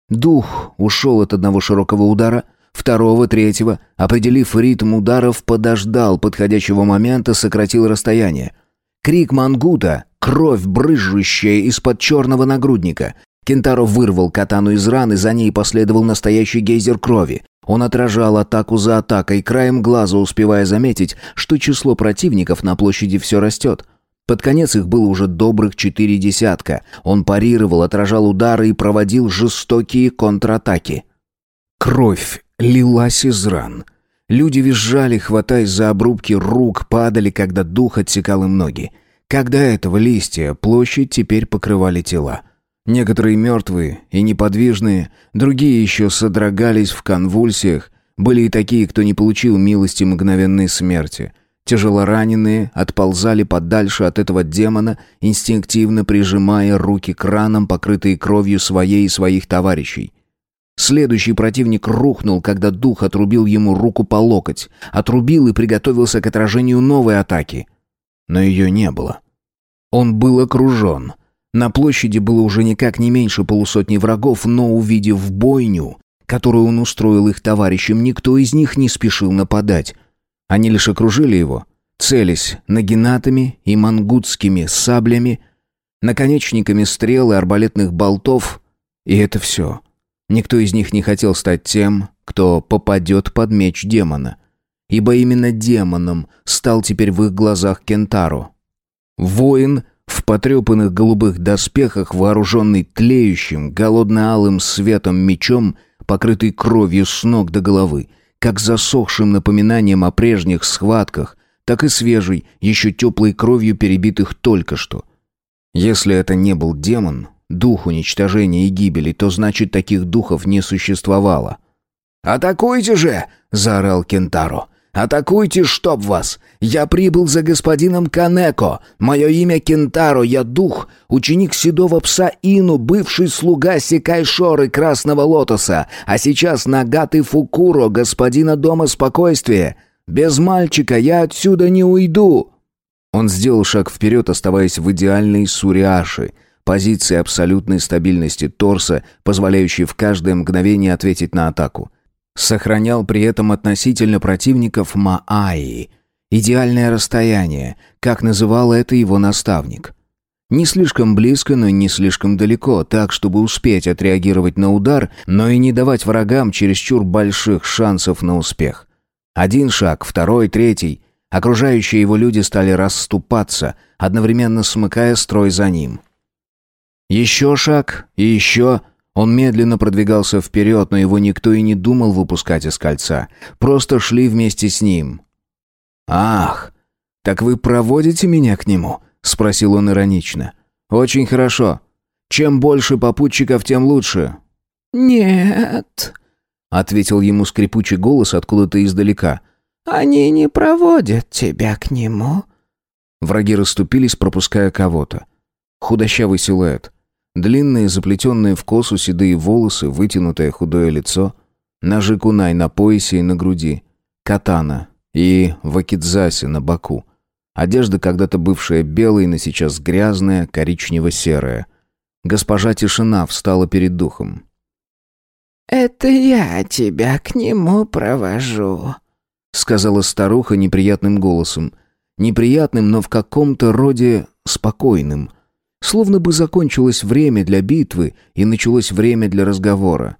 Дух ушел от одного широкого удара, второго, третьего, определив ритм ударов, подождал подходящего момента, сократил расстояние. Крик мангута Кровь, брызжущая из-под черного нагрудника. Кентаро вырвал катану из раны, за ней последовал настоящий гейзер крови. Он отражал атаку за атакой, краем глаза успевая заметить, что число противников на площади все растет. Под конец их было уже добрых четыре десятка. Он парировал, отражал удары и проводил жестокие контратаки. Кровь лилась из ран. Люди визжали, хватаясь за обрубки рук, падали, когда дух отсекал им ноги. Когда этого листья площадь теперь покрывали тела. Некоторые мертвые и неподвижные, другие еще содрогались в конвульсиях, были и такие, кто не получил милости мгновенной смерти. Тяжелораненые отползали подальше от этого демона, инстинктивно прижимая руки к ранам, покрытые кровью своей и своих товарищей. Следующий противник рухнул, когда дух отрубил ему руку по локоть, отрубил и приготовился к отражению новой атаки. Но ее не было. Он был окружен. На площади было уже никак не меньше полусотни врагов, но, увидев бойню, которую он устроил их товарищам, никто из них не спешил нападать. Они лишь окружили его, целясь нагинатами и мангутскими саблями, наконечниками стрел и арбалетных болтов, и это все. Никто из них не хотел стать тем, кто попадет под меч демона. Ибо именно демоном стал теперь в их глазах Кентаро. Воин в потрепанных голубых доспехах, вооруженный тлеющим, голодно-алым светом мечом, покрытый кровью с ног до головы, как засохшим напоминанием о прежних схватках, так и свежей, еще теплой кровью перебитых только что. Если это не был демон, дух уничтожения и гибели, то значит таких духов не существовало. «Атакуйте же!» — заорал Кентаро. «Атакуйте, чтоб вас! Я прибыл за господином Канеко. Мое имя Кентаро, я дух, ученик седого пса Ину, бывший слуга Секайшоры Красного Лотоса, а сейчас Нагаты Фукуро, господина Дома Спокойствия. Без мальчика я отсюда не уйду!» Он сделал шаг вперед, оставаясь в идеальной суриаши, позиции абсолютной стабильности торса, позволяющей в каждое мгновение ответить на атаку. Сохранял при этом относительно противников Мааи. Идеальное расстояние, как называл это его наставник. Не слишком близко, но не слишком далеко, так, чтобы успеть отреагировать на удар, но и не давать врагам чересчур больших шансов на успех. Один шаг, второй, третий. Окружающие его люди стали расступаться, одновременно смыкая строй за ним. Еще шаг и еще... Он медленно продвигался вперед, но его никто и не думал выпускать из кольца. Просто шли вместе с ним. «Ах, так вы проводите меня к нему?» — спросил он иронично. «Очень хорошо. Чем больше попутчиков, тем лучше». «Нет», — ответил ему скрипучий голос откуда-то издалека. «Они не проводят тебя к нему». Враги расступились, пропуская кого-то. Худощавый силуэт. Длинные, заплетенные в косу седые волосы, вытянутое худое лицо, ножи кунай на поясе и на груди, катана и вакидзаси на боку. Одежда, когда-то бывшая белой, но сейчас грязная, коричнево-серая. Госпожа Тишина встала перед духом. «Это я тебя к нему провожу», — сказала старуха неприятным голосом. Неприятным, но в каком-то роде спокойным — Словно бы закончилось время для битвы и началось время для разговора.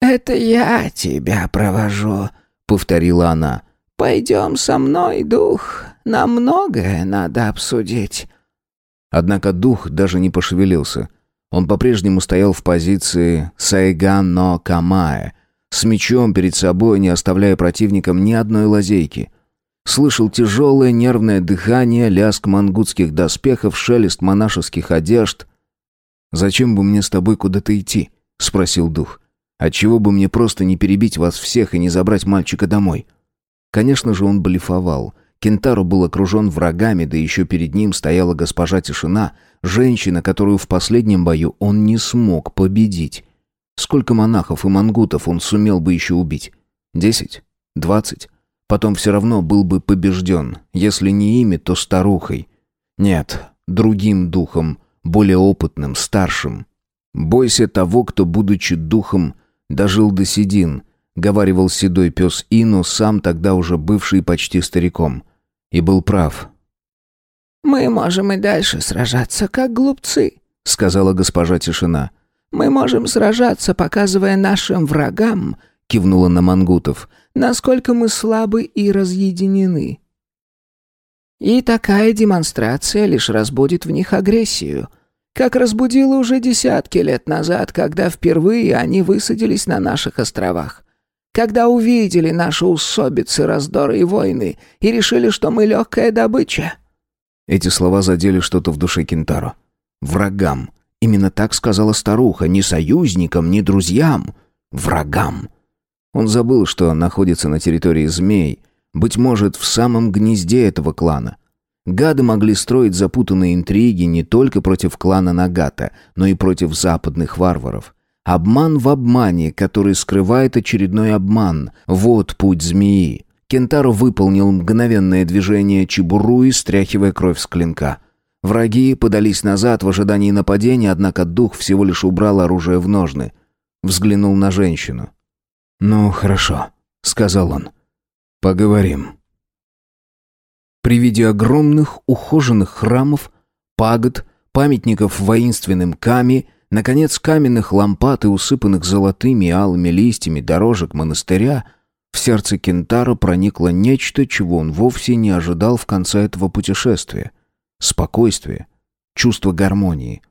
«Это я тебя провожу», — повторила она. «Пойдем со мной, дух. Нам многое надо обсудить». Однако дух даже не пошевелился. Он по-прежнему стоял в позиции «Сайган но Камае», с мечом перед собой, не оставляя противникам ни одной лазейки. Слышал тяжелое нервное дыхание, лязг мангутских доспехов, шелест монашеских одежд. «Зачем бы мне с тобой куда-то идти?» — спросил дух. «Отчего бы мне просто не перебить вас всех и не забрать мальчика домой?» Конечно же, он блефовал. Кентаро был окружен врагами, да еще перед ним стояла госпожа Тишина, женщина, которую в последнем бою он не смог победить. Сколько монахов и мангутов он сумел бы еще убить? Десять? Двадцать? Потом все равно был бы побежден, если не ими, то старухой. Нет, другим духом, более опытным, старшим. «Бойся того, кто, будучи духом, дожил до седин», — говаривал седой пес Ину, сам тогда уже бывший почти стариком. И был прав. «Мы можем и дальше сражаться, как глупцы», — сказала госпожа Тишина. «Мы можем сражаться, показывая нашим врагам, — кивнула на Мангутов. «Насколько мы слабы и разъединены. И такая демонстрация лишь разбудит в них агрессию. Как разбудила уже десятки лет назад, когда впервые они высадились на наших островах. Когда увидели наши усобицы, раздоры и войны и решили, что мы легкая добыча». Эти слова задели что-то в душе Кентаро. «Врагам». Именно так сказала старуха. Не союзникам, не друзьям. Врагам. Он забыл, что находится на территории змей, быть может, в самом гнезде этого клана. Гады могли строить запутанные интриги не только против клана Нагата, но и против западных варваров. Обман в обмане, который скрывает очередной обман. Вот путь змеи. Кентаро выполнил мгновенное движение чебуруи, стряхивая кровь с клинка. Враги подались назад в ожидании нападения, однако дух всего лишь убрал оружие в ножны. Взглянул на женщину. «Ну, хорошо», — сказал он. Поговорим. При виде огромных ухоженных храмов, пагод, памятников воинственным ками, наконец каменных лампад и усыпанных золотыми и алыми листьями дорожек монастыря, в сердце Кентаро проникло нечто, чего он вовсе не ожидал в конце этого путешествия. Спокойствие, чувство гармонии.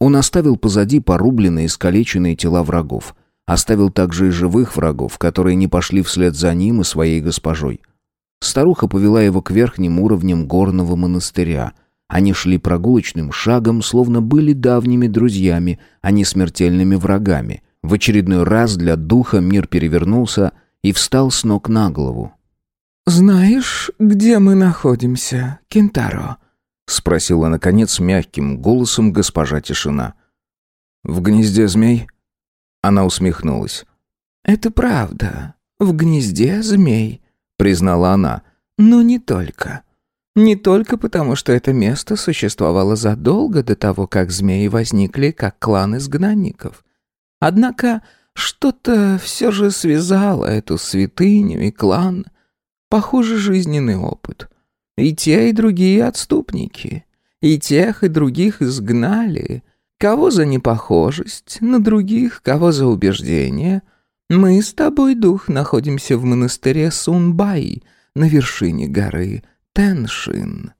Он оставил позади порубленные и искалеченные тела врагов — Оставил также и живых врагов, которые не пошли вслед за ним и своей госпожой. Старуха повела его к верхним уровням горного монастыря. Они шли прогулочным шагом, словно были давними друзьями, а не смертельными врагами. В очередной раз для духа мир перевернулся и встал с ног на голову. «Знаешь, где мы находимся, Кентаро?» — спросила, наконец, мягким голосом госпожа Тишина. «В гнезде змей?» Она усмехнулась. «Это правда. В гнезде змей», — признала она. «Но не только. Не только потому, что это место существовало задолго до того, как змеи возникли как клан изгнанников. Однако что-то все же связало эту святыню и клан. Похоже, жизненный опыт. И те, и другие отступники. И тех, и других изгнали, Кого за непохожесть, на других, кого за убеждение. Мы с тобой, дух, находимся в монастыре Сунбай, на вершине горы Теншин».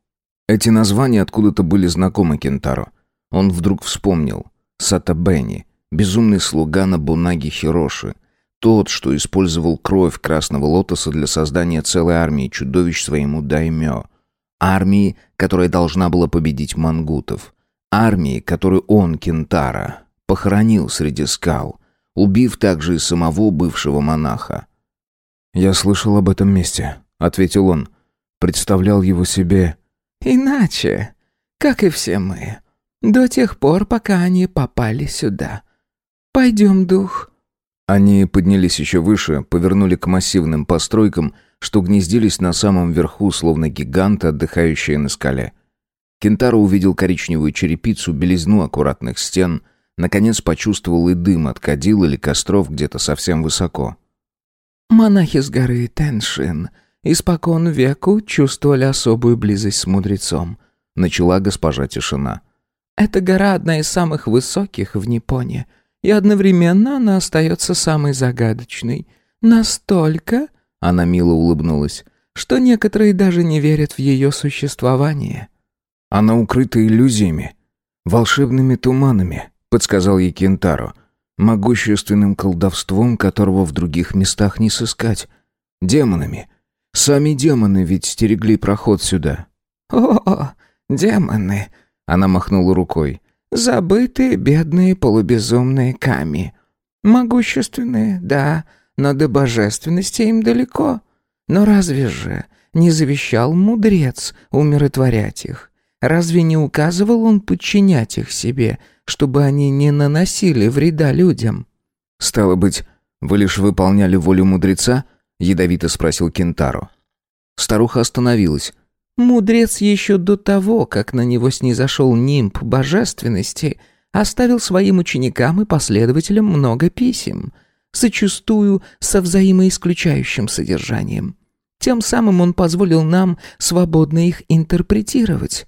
Эти названия откуда-то были знакомы Кентаро. Он вдруг вспомнил. Сатабени, безумный слуга на Бунаги Хироши. Тот, что использовал кровь красного лотоса для создания целой армии чудовищ своему даймё. Армии, которая должна была победить мангутов. Армии, которую он, Кентара, похоронил среди скал, убив также и самого бывшего монаха. «Я слышал об этом месте», — ответил он. Представлял его себе... «Иначе, как и все мы, до тех пор, пока они попали сюда. Пойдем, дух». Они поднялись еще выше, повернули к массивным постройкам, что гнездились на самом верху, словно гиганты, отдыхающие на скале. Кентаро увидел коричневую черепицу, белизну аккуратных стен, наконец почувствовал и дым от кадил или костров где-то совсем высоко. «Монахи с горы Теншин испокон веку чувствовали особую близость с мудрецом», — начала госпожа Тишина. «Эта гора одна из самых высоких в Непоне, и одновременно она остается самой загадочной. Настолько...» — она мило улыбнулась — что некоторые даже не верят в ее существование. Она укрыта иллюзиями, волшебными туманами, подсказал ей Кентаро, могущественным колдовством, которого в других местах не сыскать, демонами. Сами демоны ведь стерегли проход сюда. О, демоны, она махнула рукой. Забытые, бедные, полубезумные ками. Могущественные, да, но до божественности им далеко. Но разве же не завещал мудрец умиротворять их? Разве не указывал он подчинять их себе, чтобы они не наносили вреда людям? «Стало быть, вы лишь выполняли волю мудреца?» — ядовито спросил Кентаро. Старуха остановилась. «Мудрец еще до того, как на него снизошел нимб божественности, оставил своим ученикам и последователям много писем, зачастую со взаимоисключающим содержанием. Тем самым он позволил нам свободно их интерпретировать.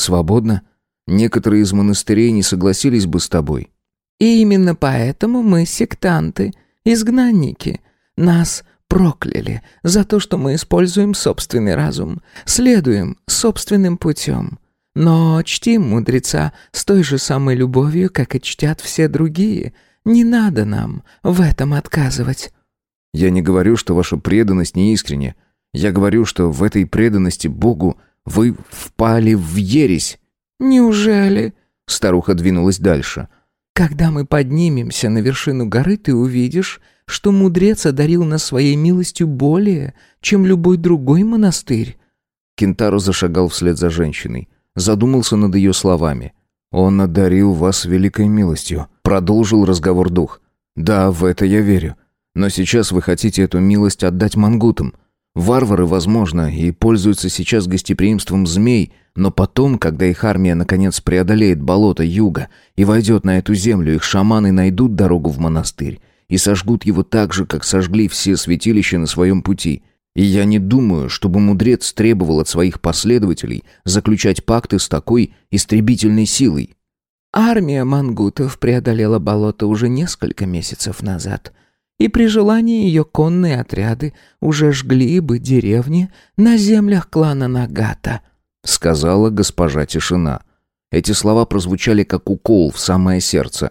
Свободно? Некоторые из монастырей не согласились бы с тобой. И именно поэтому мы сектанты. изгнанники. Нас прокляли за то, что мы используем собственный разум, следуем собственным путем. Но чтим мудреца с той же самой любовью, как и чтят все другие. Не надо нам в этом отказывать». «Я не говорю, что ваша преданность неискренне. Я говорю, что в этой преданности Богу вы впали в ересь». «Неужели?» — старуха двинулась дальше. «Когда мы поднимемся на вершину горы, ты увидишь, что мудрец одарил нас своей милостью более, чем любой другой монастырь». Кентаро зашагал вслед за женщиной задумался над ее словами. «Он одарил вас великой милостью», — продолжил разговор дух. «Да, в это я верю. Но сейчас вы хотите эту милость отдать мангутам. Варвары, возможно, и пользуются сейчас гостеприимством змей, но потом, когда их армия наконец преодолеет болото юга и войдет на эту землю, их шаманы найдут дорогу в монастырь и сожгут его так же, как сожгли все святилища на своем пути. И я не думаю, чтобы мудрец требовал от своих последователей заключать пакты с такой истребительной силой. Армия мангутов преодолела болото уже несколько месяцев назад, и при желании ее конные отряды уже жгли бы деревни на землях клана Нагата, сказала госпожа Тишина. Эти слова прозвучали как укол в самое сердце.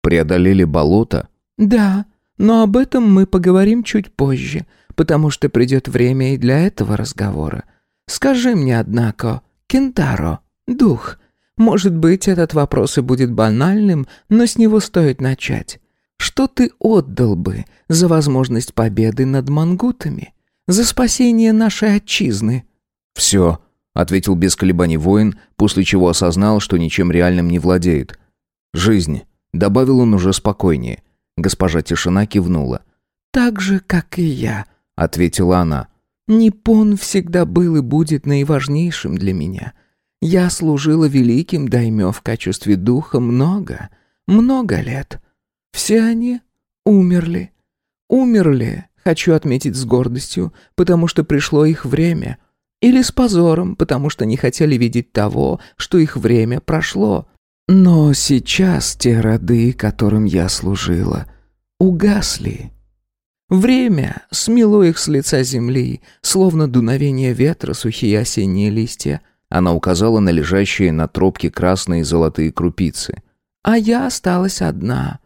Преодолели болото? Да, но об этом мы поговорим чуть позже — потому что придет время и для этого разговора. Скажи мне, однако, Кентаро, дух, может быть, этот вопрос и будет банальным, но с него стоит начать. Что ты отдал бы за возможность победы над мангутами? За спасение нашей отчизны?» «Все», — ответил без колебаний воин, после чего осознал, что ничем реальным не владеет. «Жизнь», — добавил он уже спокойнее. Госпожа Тишина кивнула. «Так же, как и я», — ответила она. «Ниппон всегда был и будет наиважнейшим для меня. Я служила великим даймё в качестве духа много, много лет. Все они умерли. Умерли, хочу отметить с гордостью, потому что пришло их время. Или с позором, потому что не хотели видеть того, что их время прошло. Но сейчас те роды, которым я служила, угасли». Время смело их с лица земли, словно дуновение ветра сухие осенние листья. Она указала на лежащие на тропке красные и золотые крупицы. А я осталась одна.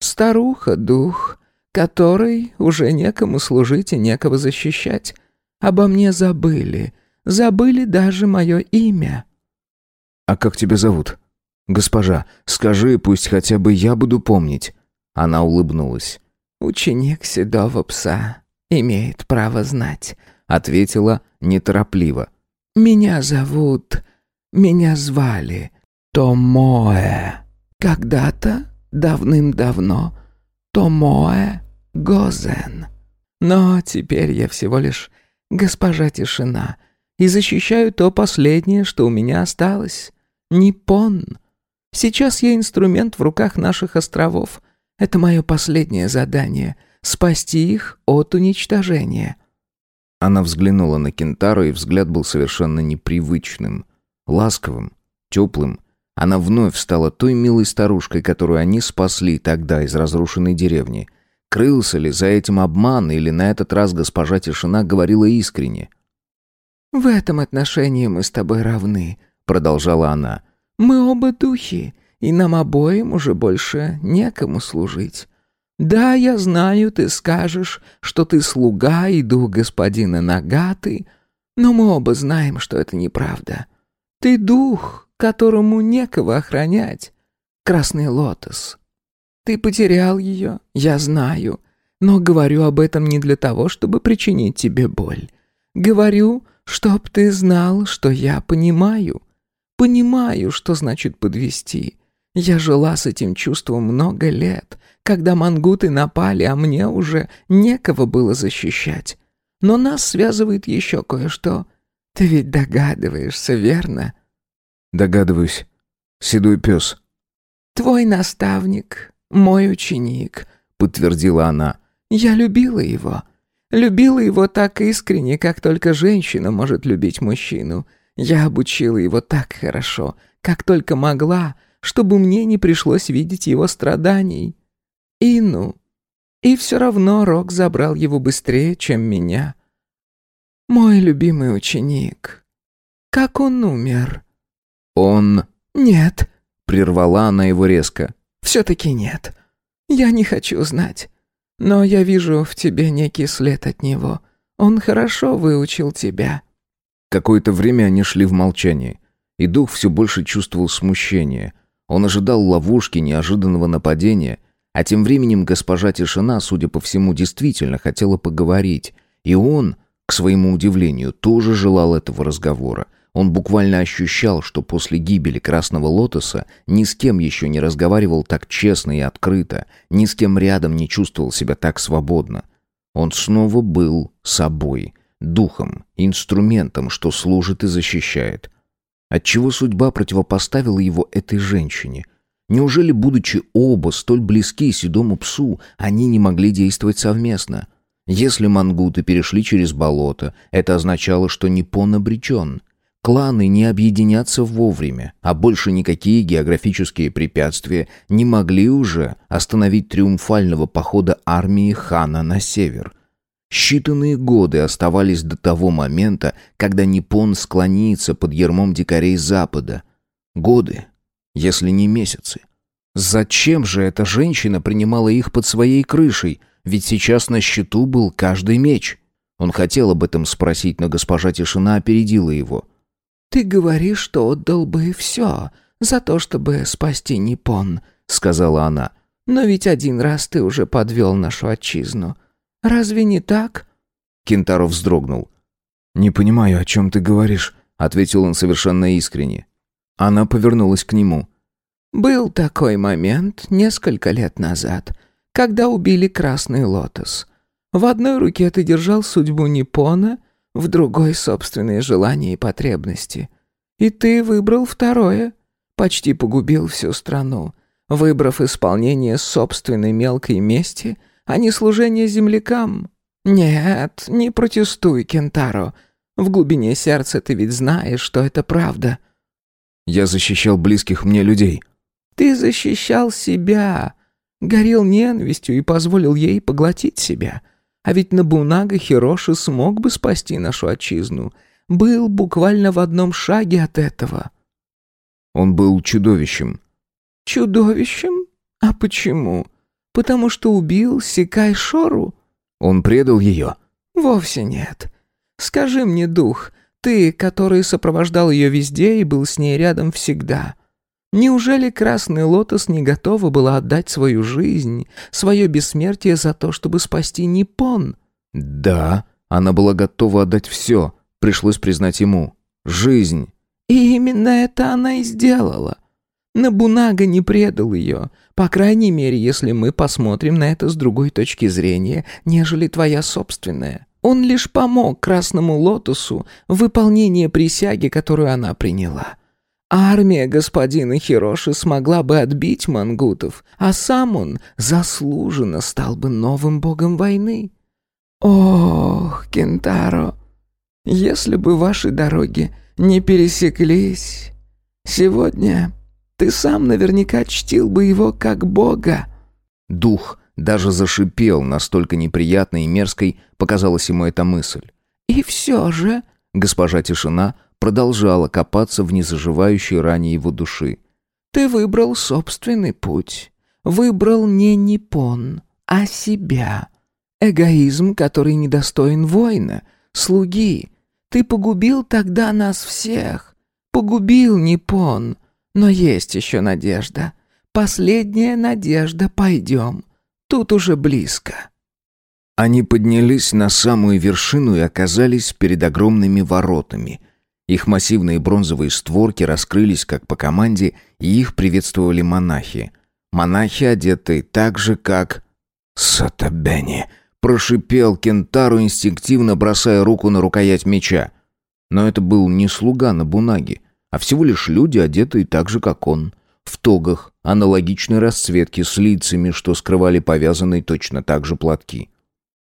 Старуха-дух, которой уже некому служить и некого защищать. Обо мне забыли. Забыли даже мое имя. «А как тебя зовут?» «Госпожа, скажи, пусть хотя бы я буду помнить». Она улыбнулась. «Ученик седого пса имеет право знать», — ответила неторопливо. «Меня зовут... Меня звали Томоэ. Когда-то, давным-давно, Томоэ Гозен. Но теперь я всего лишь госпожа Тишина и защищаю то последнее, что у меня осталось. Ниппон. Сейчас я инструмент в руках наших островов, это мое последнее задание — спасти их от уничтожения». Она взглянула на Кентару, и взгляд был совершенно непривычным, ласковым, теплым. Она вновь стала той милой старушкой, которую они спасли тогда из разрушенной деревни. Крылся ли за этим обман, или на этот раз госпожа Тишина говорила искренне? «В этом отношении мы с тобой равны», — продолжала она. «Мы оба духи, и нам обоим уже больше некому служить. Да, я знаю, ты скажешь, что ты слуга и дух господина Нагаты, но мы оба знаем, что это неправда. Ты дух, которому некого охранять. Красный лотос. Ты потерял ее, я знаю, но говорю об этом не для того, чтобы причинить тебе боль. Говорю, чтоб ты знал, что я понимаю. Понимаю, что значит подвести. Я жила с этим чувством много лет, когда мангуты напали, а мне уже некого было защищать. Но нас связывает еще кое-что. Ты ведь догадываешься, верно? Догадываюсь. Седой пес. Твой наставник, мой ученик, подтвердила она. Я любила его. Любила его так искренне, как только женщина может любить мужчину. Я обучила его так хорошо, как только могла, — чтобы мне не пришлось видеть его страданий. Ину, И все равно Рок забрал его быстрее, чем меня. Мой любимый ученик. Как он умер?» «Он...» «Нет», — прервала она его резко. «Все-таки нет. Я не хочу знать. Но я вижу в тебе некий след от него. Он хорошо выучил тебя». Какое-то время они шли в молчании, и дух все больше чувствовал смущение. Он ожидал ловушки, неожиданного нападения, а тем временем госпожа Тишина, судя по всему, действительно хотела поговорить, и он, к своему удивлению, тоже желал этого разговора. Он буквально ощущал, что после гибели Красного Лотоса ни с кем еще не разговаривал так честно и открыто, ни с кем рядом не чувствовал себя так свободно. Он снова был собой, духом, инструментом, что служит и защищает. Отчего судьба противопоставила его этой женщине? Неужели, будучи оба столь близки седому псу, они не могли действовать совместно? Если мангуты перешли через болото, это означало, что Непон обречен. Кланы не объединятся вовремя, а больше никакие географические препятствия не могли уже остановить триумфального похода армии хана на север. Считанные годы оставались до того момента, когда Непон склонится под ермом дикарей Запада. Годы, если не месяцы. Зачем же эта женщина принимала их под своей крышей? Ведь сейчас на счету был каждый меч. Он хотел об этом спросить, но госпожа Тишина опередила его. «Ты говоришь, что отдал бы все за то, чтобы спасти Ниппон», — сказала она. «Но ведь один раз ты уже подвел нашу отчизну. Разве не так?» Кентаро вздрогнул. «Не понимаю, о чем ты говоришь», — ответил он совершенно искренне. Она повернулась к нему. «Был такой момент несколько лет назад, когда убили Красный Лотос. В одной руке ты держал судьбу Ниппона, в другой собственные желания и потребности. И ты выбрал второе. Почти погубил всю страну, выбрав исполнение собственной мелкой мести, а не служение землякам. Нет, не протестуй, Кентаро. В глубине сердца ты ведь знаешь, что это правда. Я защищал близких мне людей. Ты защищал себя, горел ненавистью и позволил ей поглотить себя. А ведь Набунага Хироши смог бы спасти нашу отчизну. Был буквально в одном шаге от этого. Он был чудовищем. Чудовищем? А почему? Потому что убил Сикай Шору? Он предал ее? Вовсе нет. Скажи мне, дух, ты, который сопровождал ее везде и был с ней рядом всегда, Неужели Красный Лотос не готова была отдать свою жизнь, свое бессмертие за то, чтобы спасти Ниппон? Да, она была готова отдать все, пришлось признать ему. Жизнь. И именно это она и сделала. Набунага не предал ее, по крайней мере, если мы посмотрим на это с другой точки зрения, нежели твоя собственная. Он лишь помог Красному Лотосу в выполнении присяги, которую она приняла. Армия господина Хироши смогла бы отбить мангутов, а сам он заслуженно стал бы новым богом войны. Ох, Кентаро, если бы ваши дороги не пересеклись, сегодня ты сам наверняка чтил бы его как бога. Дух даже зашипел, настолько неприятной и мерзкой показалась ему эта мысль. И все же, госпожа Тишина продолжала копаться в незаживающей ране его души. «Ты выбрал собственный путь. Выбрал не Ниппон, а себя. Эгоизм, который недостоин воина, слуги. Ты погубил тогда нас всех. Погубил Ниппон. Но есть еще надежда. Последняя надежда, пойдем. Тут уже близко». Они поднялись на самую вершину и оказались перед огромными воротами — их массивные бронзовые створки раскрылись как по команде, и их приветствовали монахи. Монахи, одетые так же, как... «Сатабени!» — прошипел Кентару, инстинктивно бросая руку на рукоять меча. Но это был не слуга на бунаге, а всего лишь люди, одетые так же, как он. В тогах, аналогичной расцветки, с лицами, что скрывали повязанные точно так же платки.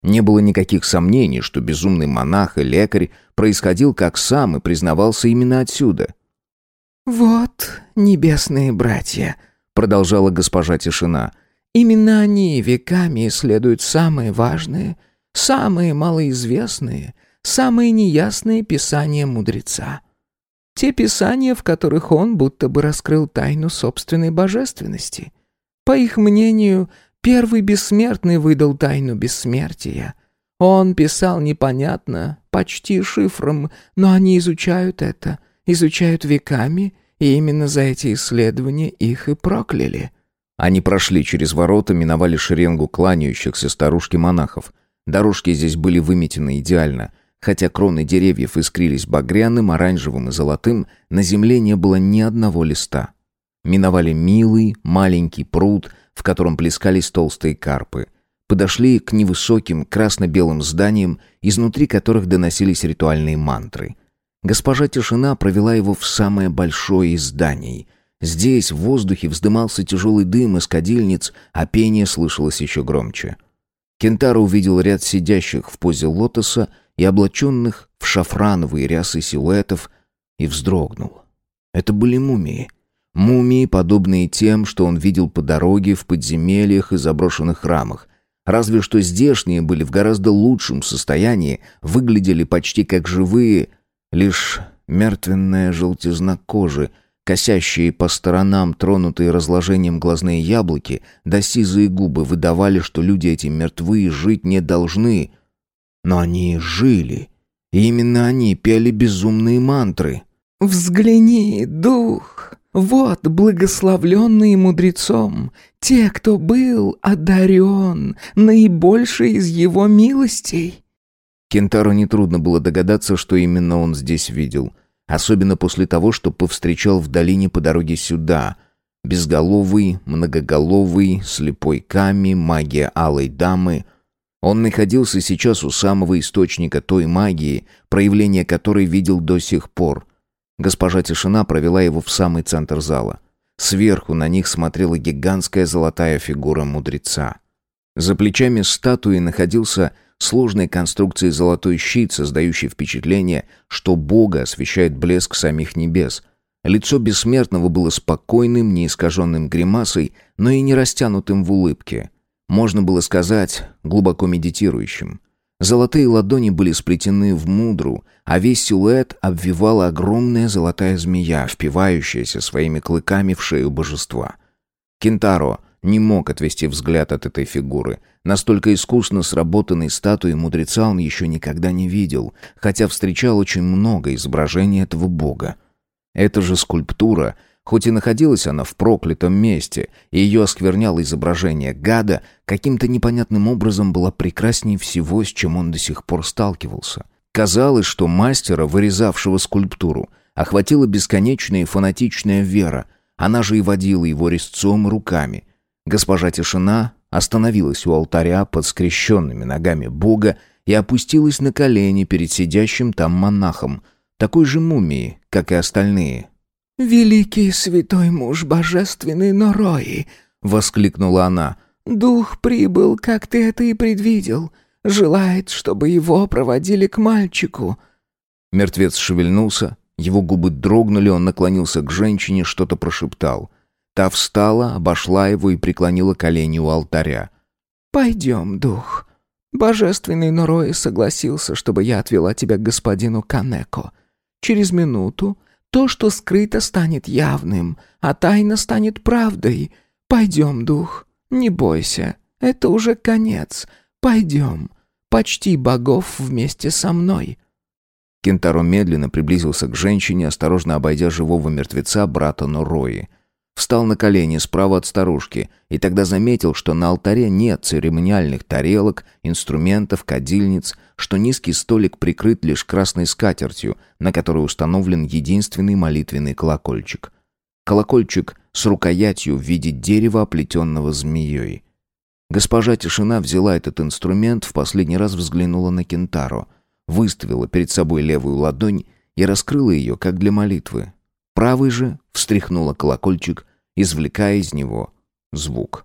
Не было никаких сомнений, что безумный монах и лекарь происходил как сам и признавался именно отсюда. «Вот, небесные братья», — продолжала госпожа Тишина, Именно они веками исследуют самые важные, самые малоизвестные, самые неясные писания мудреца. Те писания, в которых он будто бы раскрыл тайну собственной божественности. По их мнению, первый бессмертный выдал тайну бессмертия. Он писал непонятно, почти шифром, но они изучают это, изучают веками, и именно за эти исследования их и прокляли. Они прошли через ворота, миновали шеренгу кланяющихся старушки-монахов. Дорожки здесь были выметены идеально. Хотя кроны деревьев искрились багряным, оранжевым и золотым, на земле не было ни одного листа. Миновали милый, маленький пруд, в котором плескались толстые карпы. Подошли к невысоким красно-белым зданиям, изнутри которых доносились ритуальные мантры. Госпожа Тишина провела его в самое большое из зданий — Здесь в воздухе вздымался тяжелый дым из кадильниц, а пение слышалось еще громче. Кентаро увидел ряд сидящих в позе лотоса и облаченных в шафрановые рясы силуэтов и вздрогнул. Это были мумии. Мумии, подобные тем, что он видел по дороге в подземельях и заброшенных храмах. Разве что здешние были в гораздо лучшем состоянии, выглядели почти как живые, лишь мертвенная желтизна кожи — Косящие по сторонам, тронутые разложением глазные яблоки, да сизые губы выдавали, что люди эти мертвые жить не должны. Но они жили. И именно они пели безумные мантры. «Взгляни, дух! Вот благословленные мудрецом, те, кто был одарен, наибольший из его милостей». Кентару нетрудно было догадаться, что именно он здесь видел — Особенно после того, что повстречал в долине по дороге сюда. Безголовый, многоголовый, слепой Ками, магия алой дамы. Он находился сейчас у самого источника той магии, проявление которой видел до сих пор. Госпожа Тишина провела его в самый центр зала. Сверху на них смотрела гигантская золотая фигура мудреца. За плечами статуи находился сложной конструкции золотой щит, создающий впечатление, что Бога освещает блеск самих небес. Лицо бессмертного было спокойным, не искаженным гримасой, но и не растянутым в улыбке. Можно было сказать, глубоко медитирующим. Золотые ладони были сплетены в мудру, а весь силуэт обвивала огромная золотая змея, впивающаяся своими клыками в шею божества. Кентаро не мог отвести взгляд от этой фигуры. Настолько искусно сработанной статуи мудреца он еще никогда не видел, хотя встречал очень много изображений этого бога. Эта же скульптура, хоть и находилась она в проклятом месте, и ее оскверняло изображение гада, каким-то непонятным образом была прекрасней всего, с чем он до сих пор сталкивался. Казалось, что мастера, вырезавшего скульптуру, охватила бесконечная и фанатичная вера, она же и водила его резцом и руками — Госпожа Тишина остановилась у алтаря под скрещенными ногами Бога и опустилась на колени перед сидящим там монахом, такой же мумией, как и остальные. «Великий святой муж божественный Норои!» — воскликнула она. «Дух прибыл, как ты это и предвидел. Желает, чтобы его проводили к мальчику». Мертвец шевельнулся, его губы дрогнули, он наклонился к женщине, что-то прошептал. Та встала, обошла его и преклонила колени у алтаря. «Пойдем, дух. Божественный Норой согласился, чтобы я отвела тебя к господину Канеко. Через минуту то, что скрыто, станет явным, а тайна станет правдой. Пойдем, дух, не бойся, это уже конец. Пойдем, почти богов вместе со мной». Кентаро медленно приблизился к женщине, осторожно обойдя живого мертвеца брата Норои. Встал на колени справа от старушки и тогда заметил, что на алтаре нет церемониальных тарелок, инструментов, кадильниц, что низкий столик прикрыт лишь красной скатертью, на которой установлен единственный молитвенный колокольчик. Колокольчик с рукоятью в виде дерева, оплетенного змеей. Госпожа Тишина взяла этот инструмент, в последний раз взглянула на Кентаро, выставила перед собой левую ладонь и раскрыла ее, как для молитвы. Правый же встряхнула колокольчик, извлекая из него звук.